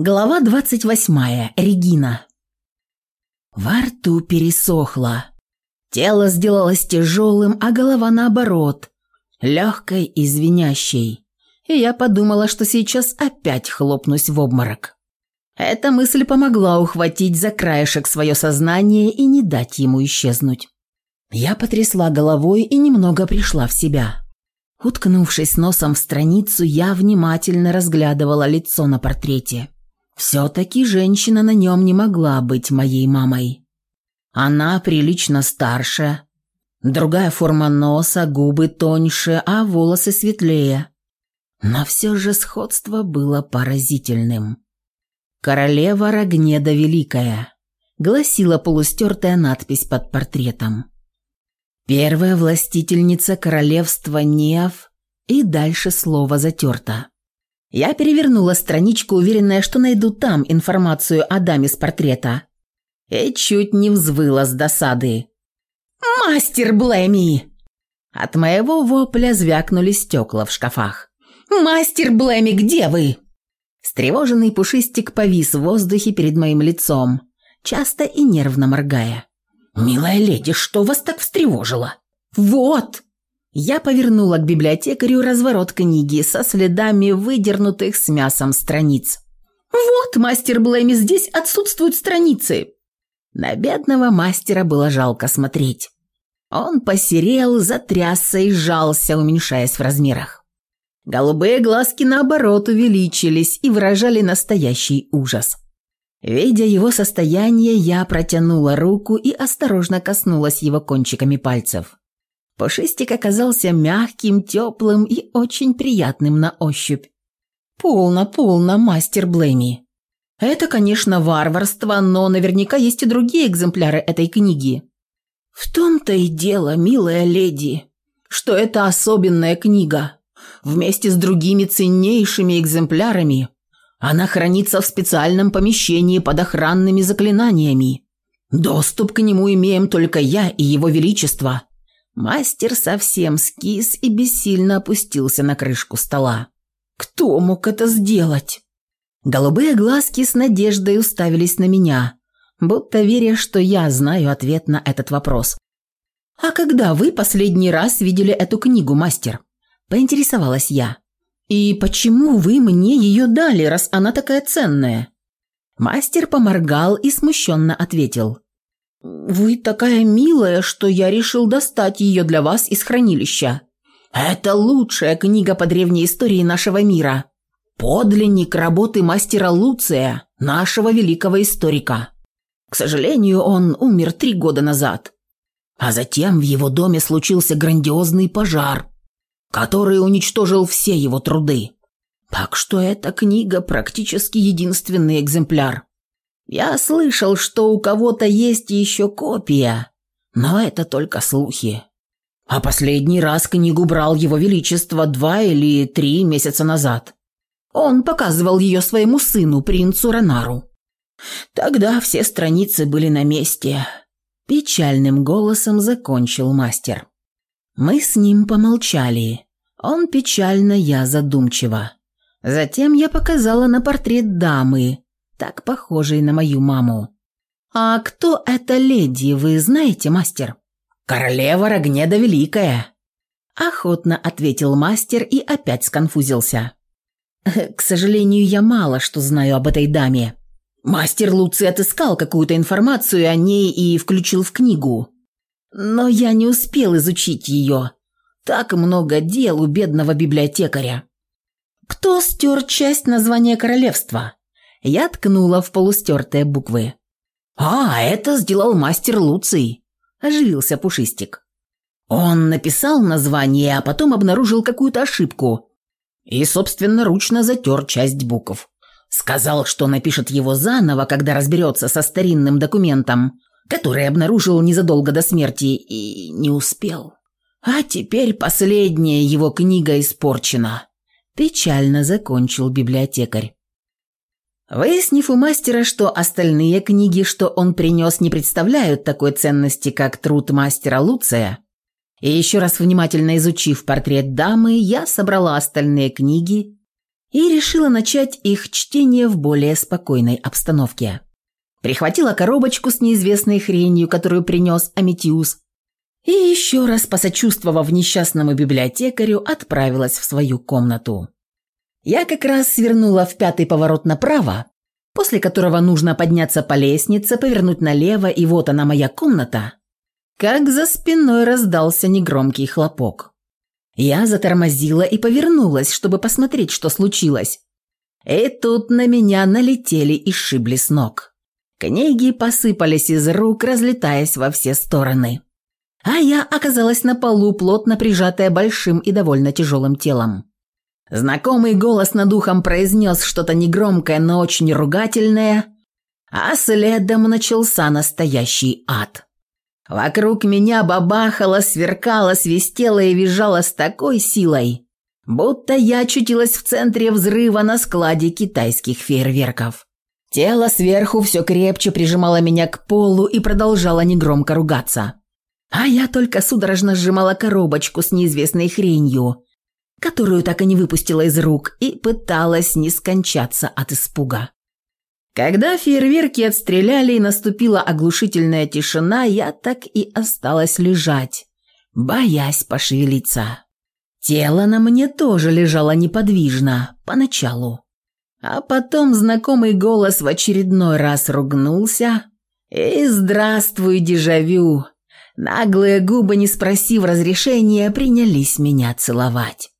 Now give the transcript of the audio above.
Глава 28. Регина. Во рту пересохло. Тело сделалось тяжелым, а голова наоборот, легкой и звенящей. И я подумала, что сейчас опять хлопнусь в обморок. Эта мысль помогла ухватить за краешек свое сознание и не дать ему исчезнуть. Я потрясла головой и немного пришла в себя. Уткнувшись носом в страницу, я внимательно разглядывала лицо на портрете. Все-таки женщина на нем не могла быть моей мамой. Она прилично старше, другая форма носа, губы тоньше, а волосы светлее. Но все же сходство было поразительным. «Королева Рогнеда Великая», — гласила полустертая надпись под портретом. Первая властительница королевства Неав, и дальше слово затерто. Я перевернула страничку, уверенная, что найду там информацию о даме с портрета. И чуть не взвыла с досады. «Мастер Блэми!» От моего вопля звякнули стекла в шкафах. «Мастер Блэми, где вы?» Стревоженный пушистик повис в воздухе перед моим лицом, часто и нервно моргая. «Милая леди, что вас так встревожило?» «Вот!» Я повернула к библиотекарю разворот книги со следами выдернутых с мясом страниц. «Вот, мастер Блэми, здесь отсутствуют страницы!» На бедного мастера было жалко смотреть. Он посерел, затрясся и сжался, уменьшаясь в размерах. Голубые глазки, наоборот, увеличились и выражали настоящий ужас. Видя его состояние, я протянула руку и осторожно коснулась его кончиками пальцев. Пушистик оказался мягким, теплым и очень приятным на ощупь. «Полно, полно, мастер Блэми. Это, конечно, варварство, но наверняка есть и другие экземпляры этой книги». «В том-то и дело, милая леди, что это особенная книга. Вместе с другими ценнейшими экземплярами она хранится в специальном помещении под охранными заклинаниями. Доступ к нему имеем только я и его величество». Мастер совсем скис и бессильно опустился на крышку стола. «Кто мог это сделать?» Голубые глазки с надеждой уставились на меня, будто веря, что я знаю ответ на этот вопрос. «А когда вы последний раз видели эту книгу, мастер?» – поинтересовалась я. «И почему вы мне ее дали, раз она такая ценная?» Мастер поморгал и смущенно ответил. «Вы такая милая, что я решил достать ее для вас из хранилища. Это лучшая книга по древней истории нашего мира. Подлинник работы мастера Луция, нашего великого историка. К сожалению, он умер три года назад. А затем в его доме случился грандиозный пожар, который уничтожил все его труды. Так что эта книга практически единственный экземпляр. Я слышал, что у кого-то есть еще копия, но это только слухи. А последний раз книгу брал его величество два или три месяца назад. Он показывал ее своему сыну, принцу Ронару. Тогда все страницы были на месте. Печальным голосом закончил мастер. Мы с ним помолчали. Он печально, я задумчиво. Затем я показала на портрет дамы, так похожей на мою маму. «А кто эта леди, вы знаете, мастер?» «Королева Рогнеда Великая!» Охотно ответил мастер и опять сконфузился. «К сожалению, я мало что знаю об этой даме. Мастер Луций отыскал какую-то информацию о ней и включил в книгу. Но я не успел изучить ее. Так много дел у бедного библиотекаря». «Кто стер часть названия королевства?» Я ткнула в полустертые буквы. «А, это сделал мастер Луций», – оживился Пушистик. Он написал название, а потом обнаружил какую-то ошибку и собственно, ручно затер часть букв. Сказал, что напишет его заново, когда разберется со старинным документом, который обнаружил незадолго до смерти и не успел. А теперь последняя его книга испорчена. Печально закончил библиотекарь. Выяснив у мастера, что остальные книги, что он принес, не представляют такой ценности, как труд мастера Луция, и еще раз внимательно изучив портрет дамы, я собрала остальные книги и решила начать их чтение в более спокойной обстановке. Прихватила коробочку с неизвестной хренью, которую принес Аметиус, и еще раз посочувствовав несчастному библиотекарю, отправилась в свою комнату я как раз свернула в пятый поворот направо, после которого нужно подняться по лестнице, повернуть налево, и вот она моя комната, как за спиной раздался негромкий хлопок. Я затормозила и повернулась, чтобы посмотреть, что случилось. И тут на меня налетели и шибли с ног. Книги посыпались из рук, разлетаясь во все стороны. А я оказалась на полу, плотно прижатая большим и довольно тяжелым телом. Знакомый голос над ухом произнес что-то негромкое, но очень ругательное, а следом начался настоящий ад. Вокруг меня бабахало, сверкало, свистело и визжало с такой силой, будто я очутилась в центре взрыва на складе китайских фейерверков. Тело сверху все крепче прижимало меня к полу и продолжало негромко ругаться. А я только судорожно сжимала коробочку с неизвестной хренью – которую так и не выпустила из рук и пыталась не скончаться от испуга. Когда фейерверки отстреляли и наступила оглушительная тишина, я так и осталась лежать, боясь пошевелиться. Тело на мне тоже лежало неподвижно, поначалу. А потом знакомый голос в очередной раз ругнулся. «И здравствуй, дежавю!» Наглые губы, не спросив разрешения, принялись меня целовать.